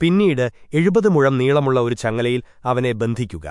പിന്നീട് എഴുപത് മുഴം നീളമുള്ള ഒരു ചങ്ങലയിൽ അവനെ ബന്ധിക്കുക